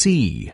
C